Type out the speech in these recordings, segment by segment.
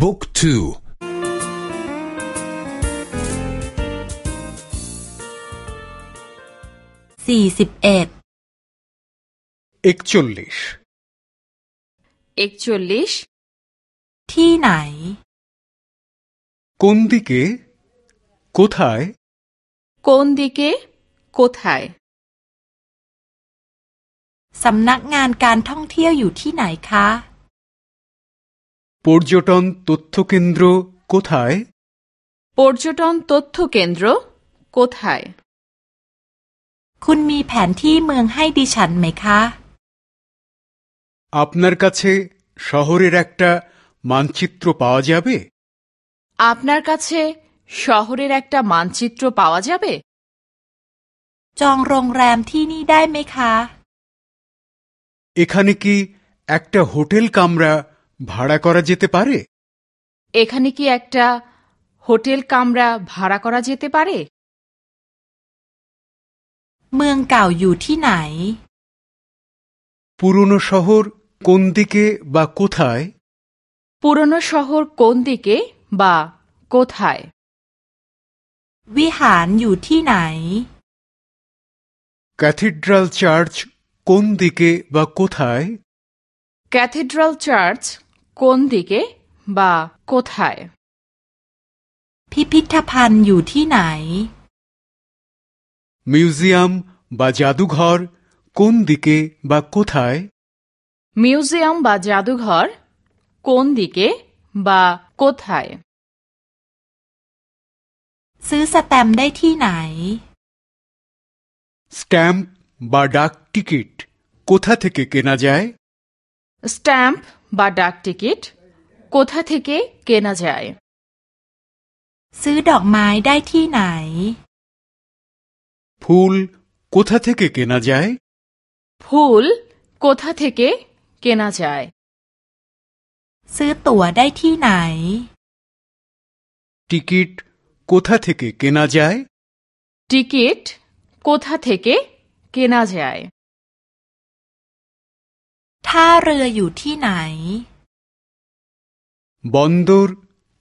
บุ๊กทูสี่สิบเอ็ดเอกชลลิชเอกชลลิชที่ไหนคนดิเกคุทายคนดิเกคุทายสำนักงานการท่องเที่ยวอยู่ที่ไหนคะ পর্যটন তথ্যকেন্দ্র কোথায় পর্যটন তথ্য কেন্দ্র কোথায় คุณมีแผนที่เมืองให้ดิฉันไหมคะ আপনার কাছে শহরের একটা মানচিত্র পাওয়া যাবে আপনার কাছে শহরের একটা মানচিত্র পাওয়া যাবে จองโรงแรมที่นี่ได้ไหมคะ এখানে কি একটা হোটেল কামরা ভাড়া করা যেতে পারে এখানে কি একটা হোটেল কামরা ভাড়া করা যেতে পারে เมืองเก่าอยู่ที่ไหน পুরনো শহর কোন দিকে বা কোথায় পুরনো শহর কোন দিকে বা কোথায় วิหารอยู่ที่ไหน ক্যাথিড্রাল চার্চ কোন দিকে বা কোথায় ক্যাথিড্রাল চার্চ কোন দিকে বা কোথায় พิพิธภัณฑ์อยู่ที่ไหน মিউজিয়াম বা জাদুঘর কোন দিকে বা কোথায় মিউজিয়াম বা জাদুঘর কোন দিকে বা কোথায় ซื้อสแตมป์ได้ที่ไหน স্ট্যাম্প বা ডাক টিকিট কোথা থেকে কেনা যায় স্ট্যাম্প বা ডাক টিকিট কোথা থেকে কেনা যায় ซื้อดอกไม้ได้ที่ไหน ফুল কোথা থেকে কেনা যায় ফুল কোথা থেকে কেনা যায় ซื้อตั๋วได้ที่ไหน টিকিট কোথা থেকে কেনা যায় টিকিট কোথা থেকে কেনা যায় ท่าเรืออยู่ที่ไหน বন্দর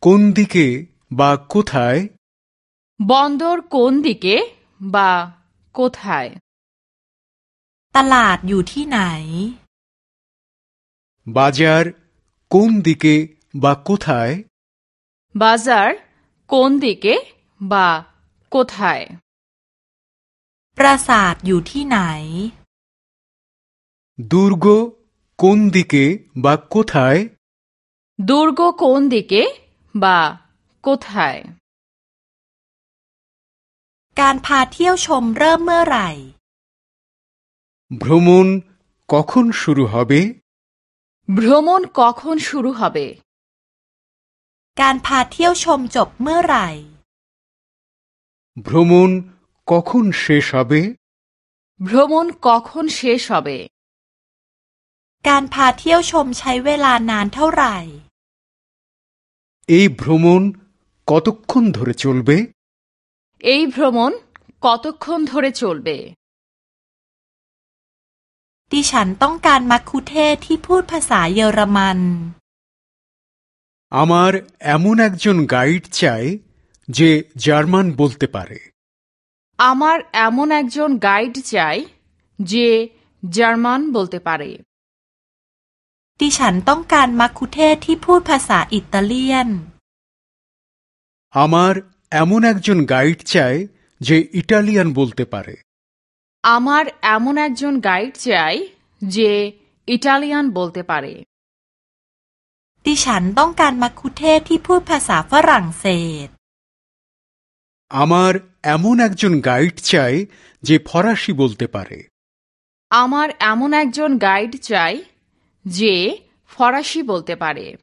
কোন দিকে বা কোথায় বন্দর কোন দিকে বা কোথায় ตลาดอยู่ที่ไหน বাজার কোন দিকে বা কোথায় বাজার কোন দিকে বা কোথায় ปราสาทอยู่ที่ไหน দুর্গ কোন দিকে বা কোথায় দুর্গ কোন দিকে বা কোথায় การพาเที่ยวชมเริ่มเมื่อไหร่ ভ্রমণ কখন শুরু হবে ভ্রমণ কখন শুরু হবে การพาเที่ยวชมจบเมื่อไหร่ ভ্রমণ কখন শেষ হবে ভ্রমণ কখন শেষ হবে การพาเที่ยวชมใช้เวลานานเท่าไหร่ এই ভ্রমণ কতক্ষণ ধরে চলবে এই ভ্রমণ কতক্ষণ ধরে চলবে ดิฉันต้องการมัคคุเทศก์ที่พูดภาษาเยอรมัน আমার এমন একজন গাইড চাই যে জার্মান বলতে পারে আমার এমন একজন গাইড চাই যে জার্মান বলতে পারে ดิฉันต้องการมัคคุเทศก์ที่พูดภาษาอิตาเลียน আমার এমন একজন গাইড চাই যে ইটালিয়ান বলতে পারে আমার এমন একজন গাইড চাই যে ইটালিয়ান বলতে পারে ดิฉันต้องการมัคคุเทศก์ที่พูดภาษาฝรั่งเศส আমার এমন একজন গাইড চাই যে ফরাসি বলতে পারে আমার এমন একজন গাইড চাই যে ফরাসি বলতে পারে।